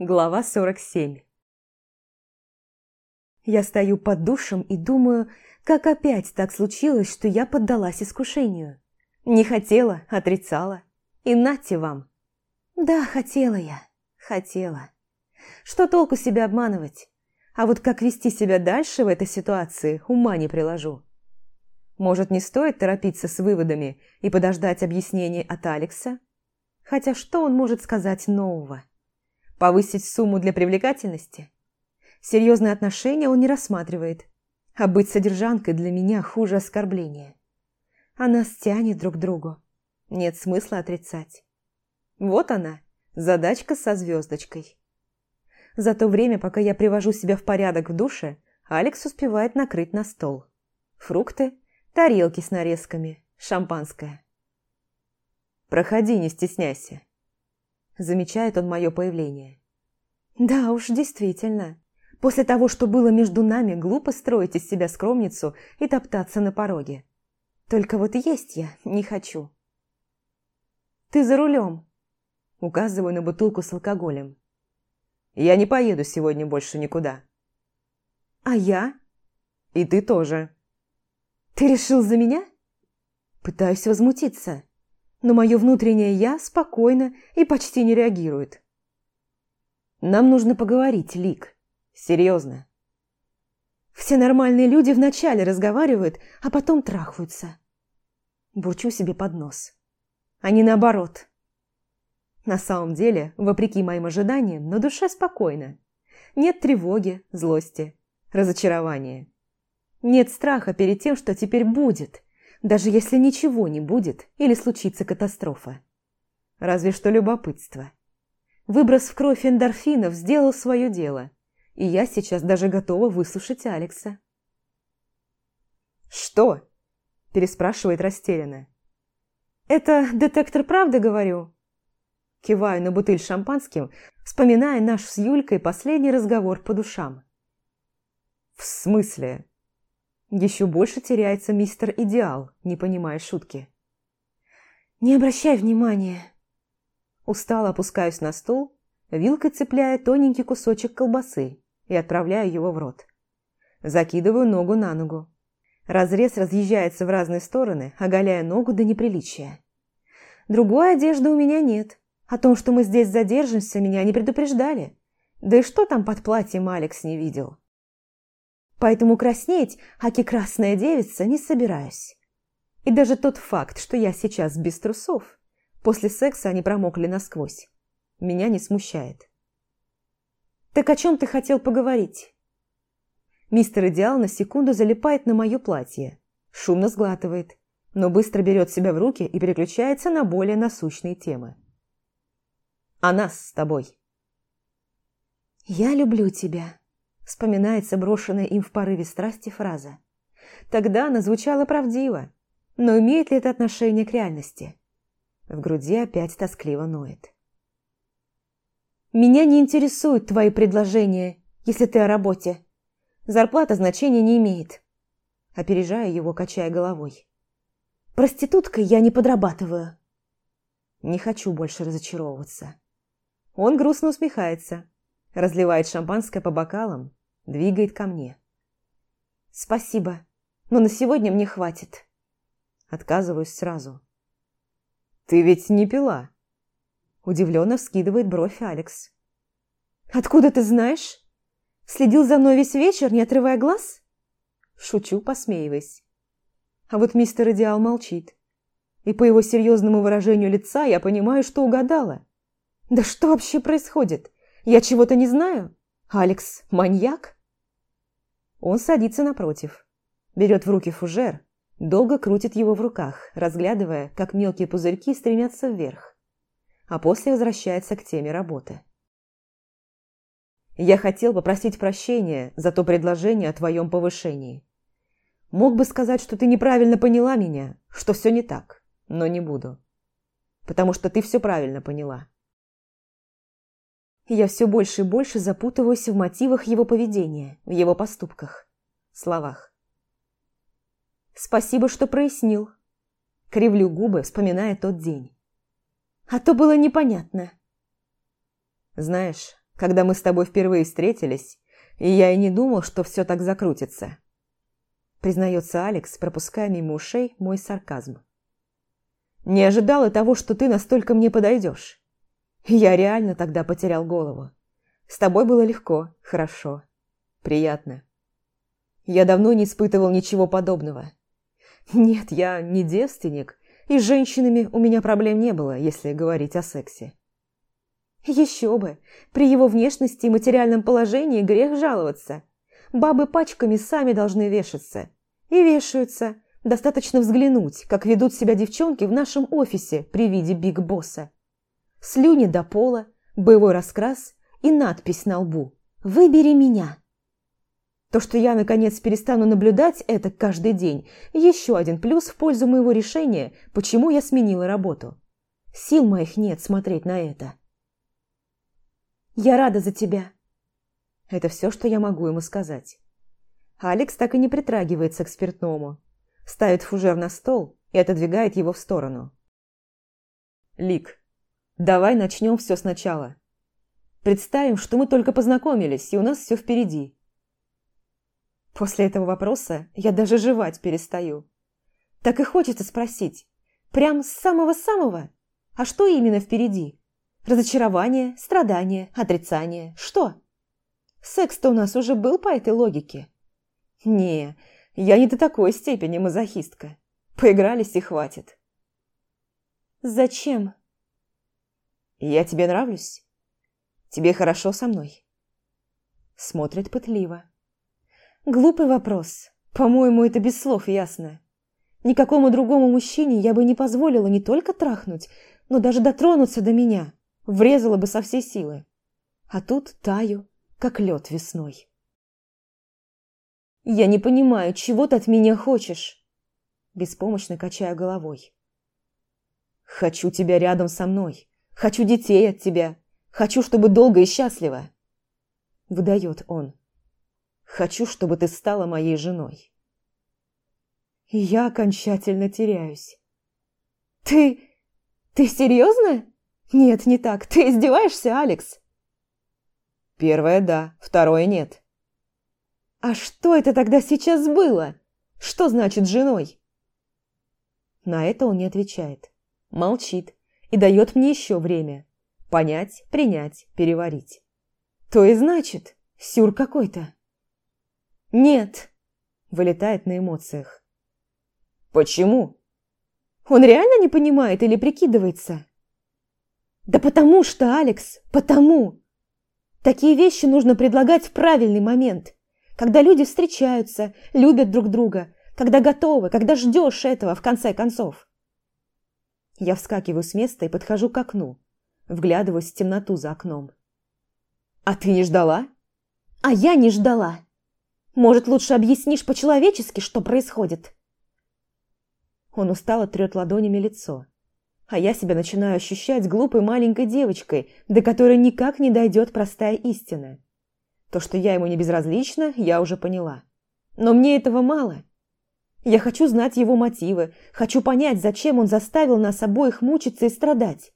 Глава 47 Я стою под душем и думаю, как опять так случилось, что я поддалась искушению. Не хотела, отрицала. И нате вам. Да, хотела я, хотела. Что толку себя обманывать? А вот как вести себя дальше в этой ситуации, ума не приложу. Может, не стоит торопиться с выводами и подождать объяснений от Алекса? Хотя что он может сказать нового? Повысить сумму для привлекательности? Серьезные отношения он не рассматривает. А быть содержанкой для меня хуже оскорбления. Она стянет друг к другу. Нет смысла отрицать. Вот она, задачка со звездочкой. За то время, пока я привожу себя в порядок в душе, Алекс успевает накрыть на стол. Фрукты, тарелки с нарезками, шампанское. «Проходи, не стесняйся», – замечает он мое появление. «Да уж, действительно. После того, что было между нами, глупо строить из себя скромницу и топтаться на пороге. Только вот есть я не хочу». «Ты за рулем», – указываю на бутылку с алкоголем. Я не поеду сегодня больше никуда. А я? И ты тоже. Ты решил за меня? Пытаюсь возмутиться, но мое внутреннее «я» спокойно и почти не реагирует. Нам нужно поговорить, Лик. Серьезно. Все нормальные люди вначале разговаривают, а потом трахаются. Бурчу себе под нос. А не наоборот. На самом деле, вопреки моим ожиданиям, на душе спокойно. Нет тревоги, злости, разочарования. Нет страха перед тем, что теперь будет, даже если ничего не будет или случится катастрофа. Разве что любопытство. Выброс в кровь эндорфинов сделал свое дело, и я сейчас даже готова выслушать Алекса. «Что?» – переспрашивает растерянно. «Это детектор правды, говорю?» Киваю на бутыль шампанским, вспоминая наш с Юлькой последний разговор по душам. «В смысле?» Еще больше теряется мистер Идеал, не понимая шутки. «Не обращай внимания». Устало опускаюсь на стул, вилкой цепляя тоненький кусочек колбасы и отправляю его в рот. Закидываю ногу на ногу. Разрез разъезжается в разные стороны, оголяя ногу до неприличия. Другой одежды у меня нет, о том, что мы здесь задержимся, меня не предупреждали. Да и что там под платьем Алекс не видел? Поэтому краснеть, аки красная девица, не собираюсь. И даже тот факт, что я сейчас без трусов, после секса они промокли насквозь, меня не смущает. «Так о чем ты хотел поговорить?» Мистер Идеал на секунду залипает на мое платье, шумно сглатывает, но быстро берет себя в руки и переключается на более насущные темы о нас с тобой. «Я люблю тебя», – вспоминается брошенная им в порыве страсти фраза. Тогда она звучала правдиво, но имеет ли это отношение к реальности? В груди опять тоскливо ноет. «Меня не интересуют твои предложения, если ты о работе. Зарплата значения не имеет», – опережая его, качая головой. «Проституткой я не подрабатываю». Не хочу больше разочаровываться. Он грустно усмехается, разливает шампанское по бокалам, двигает ко мне. «Спасибо, но на сегодня мне хватит». Отказываюсь сразу. «Ты ведь не пила?» Удивленно вскидывает бровь Алекс. «Откуда ты знаешь? Следил за мной весь вечер, не отрывая глаз?» Шучу, посмеиваясь. А вот мистер Идеал молчит. И по его серьезному выражению лица я понимаю, что угадала. Да что вообще происходит? Я чего-то не знаю? Алекс маньяк? Он садится напротив, берет в руки фужер, долго крутит его в руках, разглядывая, как мелкие пузырьки стремятся вверх, а после возвращается к теме работы. Я хотел попросить прощения за то предложение о твоем повышении. Мог бы сказать, что ты неправильно поняла меня, что все не так, но не буду. Потому что ты все правильно поняла я все больше и больше запутываюсь в мотивах его поведения, в его поступках, словах. «Спасибо, что прояснил», — кривлю губы, вспоминая тот день. «А то было непонятно». «Знаешь, когда мы с тобой впервые встретились, и я и не думал, что все так закрутится. Признается Алекс, пропуская мимо ушей мой сарказм. Не ожидал и того, что ты настолько мне подойдешь. Я реально тогда потерял голову. С тобой было легко, хорошо, приятно. Я давно не испытывал ничего подобного. Нет, я не девственник, и с женщинами у меня проблем не было, если говорить о сексе. Еще бы, при его внешности и материальном положении грех жаловаться. Бабы пачками сами должны вешаться. И вешаются. Достаточно взглянуть, как ведут себя девчонки в нашем офисе при виде Биг Босса. Слюни до пола, боевой раскрас и надпись на лбу «Выбери меня». То, что я, наконец, перестану наблюдать это каждый день, еще один плюс в пользу моего решения, почему я сменила работу. Сил моих нет смотреть на это. «Я рада за тебя». Это все, что я могу ему сказать. Алекс так и не притрагивается к спиртному. Ставит фужер на стол и отодвигает его в сторону. «Лик, давай начнем все сначала. Представим, что мы только познакомились, и у нас все впереди. После этого вопроса я даже жевать перестаю. Так и хочется спросить. Прям с самого-самого? А что именно впереди? Разочарование, страдание, отрицание? Что? Секс-то у нас уже был по этой логике. Не, я не до такой степени мазохистка. Поигрались и хватит. Зачем? Я тебе нравлюсь? Тебе хорошо со мной? Смотрит пытливо. Глупый вопрос. По-моему, это без слов ясно. Никакому другому мужчине я бы не позволила не только трахнуть, но даже дотронуться до меня. Врезала бы со всей силы. А тут таю, как лед весной. «Я не понимаю, чего ты от меня хочешь?» Беспомощно качаю головой. «Хочу тебя рядом со мной. Хочу детей от тебя. Хочу, чтобы долго и счастливо!» Выдает он. Хочу, чтобы ты стала моей женой. я окончательно теряюсь. Ты... ты серьезно? Нет, не так. Ты издеваешься, Алекс? Первое – да, второе – нет. А что это тогда сейчас было? Что значит женой? На это он не отвечает. Молчит и дает мне еще время. Понять, принять, переварить. То и значит, сюр какой-то. «Нет!» – вылетает на эмоциях. «Почему?» «Он реально не понимает или прикидывается?» «Да потому что, Алекс, потому!» Такие вещи нужно предлагать в правильный момент, когда люди встречаются, любят друг друга, когда готовы, когда ждешь этого, в конце концов. Я вскакиваю с места и подхожу к окну, вглядываюсь в темноту за окном. «А ты не ждала?» «А я не ждала!» Может, лучше объяснишь по-человечески, что происходит?» Он устало трет ладонями лицо, а я себя начинаю ощущать глупой маленькой девочкой, до которой никак не дойдет простая истина. То, что я ему не безразлична, я уже поняла. Но мне этого мало. Я хочу знать его мотивы, хочу понять, зачем он заставил нас обоих мучиться и страдать.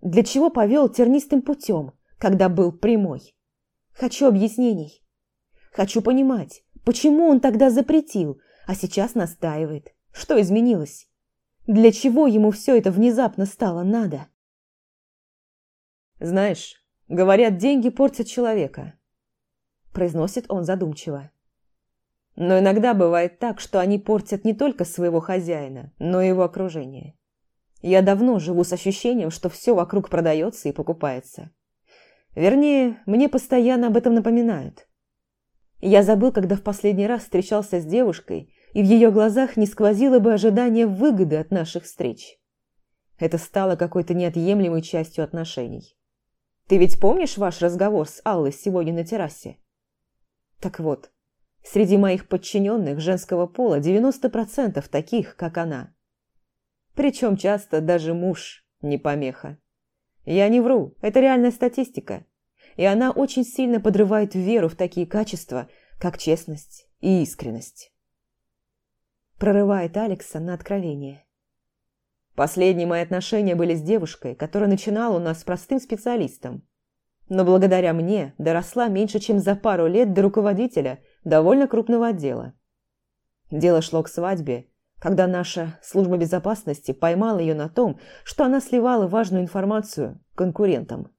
Для чего повел тернистым путем, когда был прямой. Хочу объяснений. Хочу понимать, почему он тогда запретил, а сейчас настаивает. Что изменилось? Для чего ему все это внезапно стало надо? «Знаешь, говорят, деньги портят человека», – произносит он задумчиво. «Но иногда бывает так, что они портят не только своего хозяина, но и его окружение. Я давно живу с ощущением, что все вокруг продается и покупается. Вернее, мне постоянно об этом напоминают. Я забыл, когда в последний раз встречался с девушкой, и в ее глазах не сквозило бы ожидание выгоды от наших встреч. Это стало какой-то неотъемлемой частью отношений. Ты ведь помнишь ваш разговор с Аллой сегодня на террасе? Так вот, среди моих подчиненных женского пола 90% таких, как она. Причем часто даже муж не помеха. Я не вру, это реальная статистика и она очень сильно подрывает веру в такие качества, как честность и искренность. Прорывает Алекса на откровение. Последние мои отношения были с девушкой, которая начинала у нас простым специалистом. но благодаря мне доросла меньше, чем за пару лет до руководителя довольно крупного отдела. Дело шло к свадьбе, когда наша служба безопасности поймала ее на том, что она сливала важную информацию конкурентам.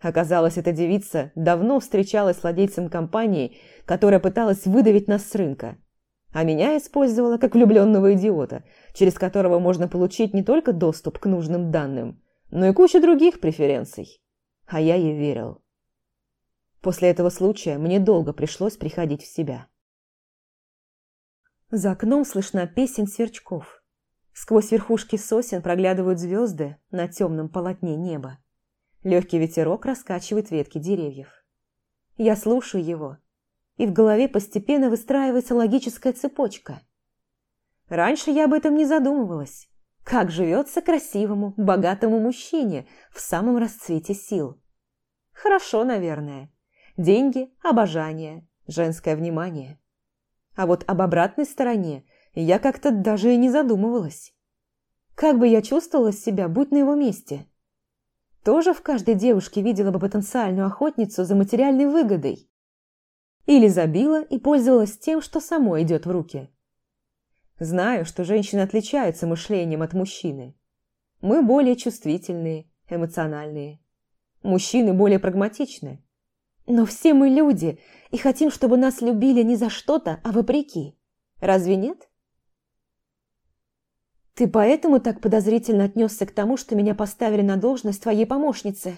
Оказалось, эта девица давно встречалась с владельцем компании, которая пыталась выдавить нас с рынка, а меня использовала как влюбленного идиота, через которого можно получить не только доступ к нужным данным, но и кучу других преференций. А я ей верил. После этого случая мне долго пришлось приходить в себя. За окном слышна песен сверчков. Сквозь верхушки сосен проглядывают звезды на темном полотне неба. Легкий ветерок раскачивает ветки деревьев. Я слушаю его, и в голове постепенно выстраивается логическая цепочка. Раньше я об этом не задумывалась. Как живется красивому, богатому мужчине в самом расцвете сил? Хорошо, наверное. Деньги, обожание, женское внимание. А вот об обратной стороне я как-то даже и не задумывалась. Как бы я чувствовала себя, будь на его месте? Тоже в каждой девушке видела бы потенциальную охотницу за материальной выгодой. Или забила и пользовалась тем, что само идет в руки. Знаю, что женщины отличаются мышлением от мужчины. Мы более чувствительные, эмоциональные. Мужчины более прагматичны. Но все мы люди и хотим, чтобы нас любили не за что-то, а вопреки. Разве нет? Ты поэтому так подозрительно отнесся к тому, что меня поставили на должность твоей помощницы?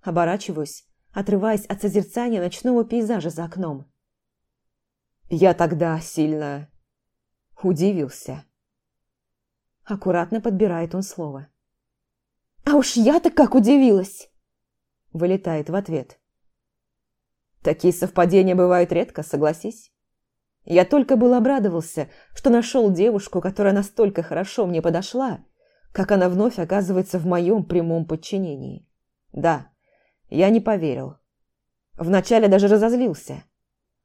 Оборачиваюсь, отрываясь от созерцания ночного пейзажа за окном. Я тогда сильно удивился. Аккуратно подбирает он слово. «А уж я-то как удивилась!» Вылетает в ответ. Такие совпадения бывают редко, согласись. Я только был обрадовался, что нашел девушку, которая настолько хорошо мне подошла, как она вновь оказывается в моем прямом подчинении. Да, я не поверил. Вначале даже разозлился.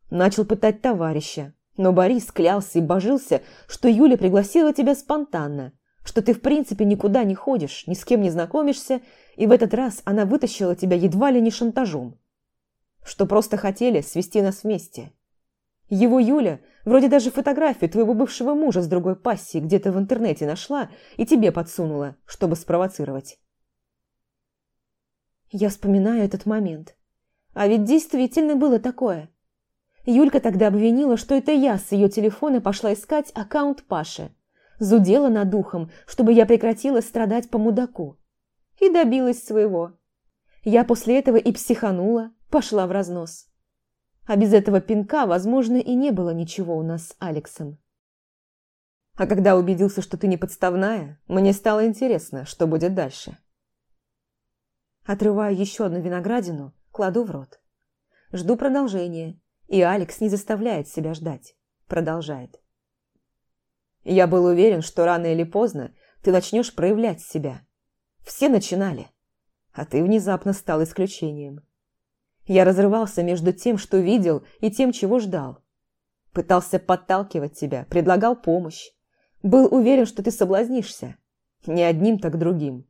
Начал пытать товарища, но Борис клялся и божился, что Юля пригласила тебя спонтанно, что ты в принципе никуда не ходишь, ни с кем не знакомишься, и в этот раз она вытащила тебя едва ли не шантажом. Что просто хотели свести нас вместе. Его Юля вроде даже фотографию твоего бывшего мужа с другой пассией где-то в интернете нашла и тебе подсунула, чтобы спровоцировать. Я вспоминаю этот момент. А ведь действительно было такое. Юлька тогда обвинила, что это я с ее телефона пошла искать аккаунт Паши. Зудела над духом, чтобы я прекратила страдать по мудаку. И добилась своего. Я после этого и психанула, пошла в разнос. А без этого пинка, возможно, и не было ничего у нас с Алексом. А когда убедился, что ты не подставная, мне стало интересно, что будет дальше. Отрываю еще одну виноградину, кладу в рот. Жду продолжения и Алекс не заставляет себя ждать. Продолжает. Я был уверен, что рано или поздно ты начнешь проявлять себя. Все начинали. А ты внезапно стал исключением. Я разрывался между тем, что видел, и тем, чего ждал. Пытался подталкивать тебя, предлагал помощь. Был уверен, что ты соблазнишься. Не одним, так другим.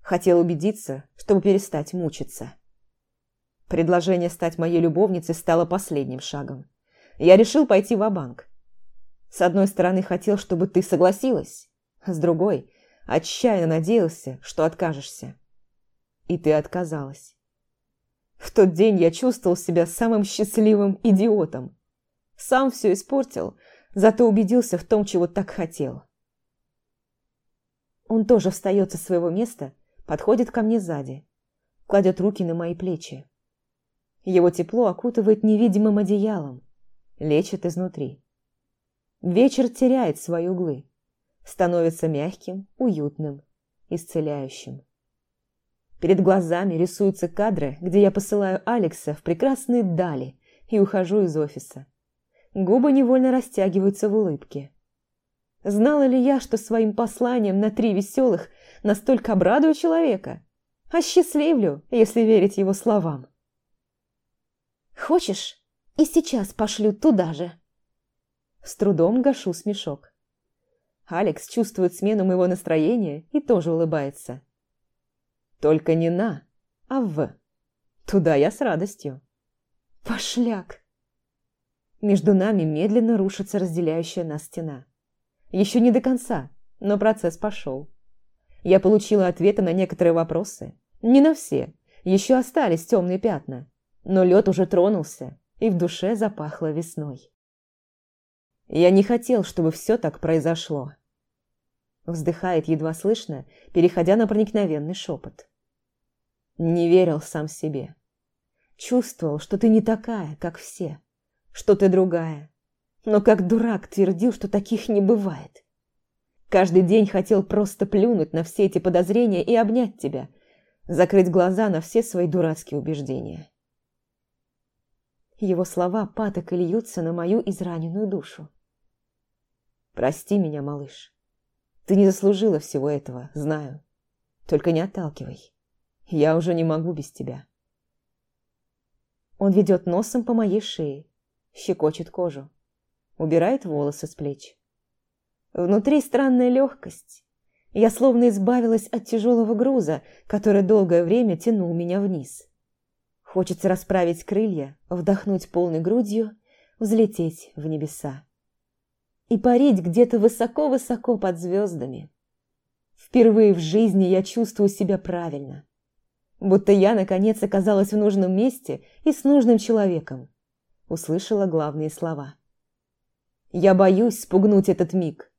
Хотел убедиться, чтобы перестать мучиться. Предложение стать моей любовницей стало последним шагом. Я решил пойти в банк С одной стороны, хотел, чтобы ты согласилась. С другой, отчаянно надеялся, что откажешься. И ты отказалась. В тот день я чувствовал себя самым счастливым идиотом. Сам все испортил, зато убедился в том, чего так хотел. Он тоже встает со своего места, подходит ко мне сзади, кладет руки на мои плечи. Его тепло окутывает невидимым одеялом, лечит изнутри. Вечер теряет свои углы, становится мягким, уютным, исцеляющим. Перед глазами рисуются кадры, где я посылаю Алекса в прекрасные дали и ухожу из офиса. Губы невольно растягиваются в улыбке. Знала ли я, что своим посланием на три веселых настолько обрадую человека? Осчастливлю, если верить его словам. Хочешь, и сейчас пошлю туда же?» С трудом гашу смешок. Алекс чувствует смену моего настроения и тоже улыбается. «Только не на, а в. Туда я с радостью. Пошляк. Между нами медленно рушится разделяющая нас стена. Еще не до конца, но процесс пошел. Я получила ответы на некоторые вопросы. Не на все. Еще остались темные пятна. Но лед уже тронулся, и в душе запахло весной. Я не хотел, чтобы все так произошло. Вздыхает едва слышно, переходя на проникновенный шепот. Не верил сам себе. Чувствовал, что ты не такая, как все, что ты другая. Но как дурак твердил, что таких не бывает. Каждый день хотел просто плюнуть на все эти подозрения и обнять тебя, закрыть глаза на все свои дурацкие убеждения. Его слова паток и льются на мою израненную душу. «Прости меня, малыш. Ты не заслужила всего этого, знаю. Только не отталкивай. Я уже не могу без тебя». Он ведет носом по моей шее, щекочет кожу, убирает волосы с плеч. Внутри странная легкость. Я словно избавилась от тяжелого груза, который долгое время тянул меня вниз. Хочется расправить крылья, вдохнуть полной грудью, взлететь в небеса. И парить где-то высоко-высоко под звездами. Впервые в жизни я чувствую себя правильно. Будто я, наконец, оказалась в нужном месте и с нужным человеком. Услышала главные слова. Я боюсь спугнуть этот миг.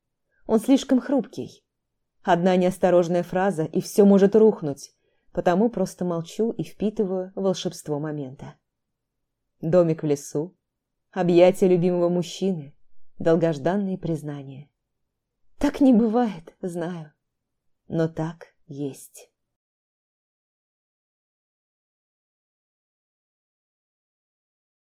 Он слишком хрупкий. Одна неосторожная фраза, и все может рухнуть, потому просто молчу и впитываю волшебство момента. Домик в лесу, объятия любимого мужчины, долгожданные признания. Так не бывает, знаю, но так есть.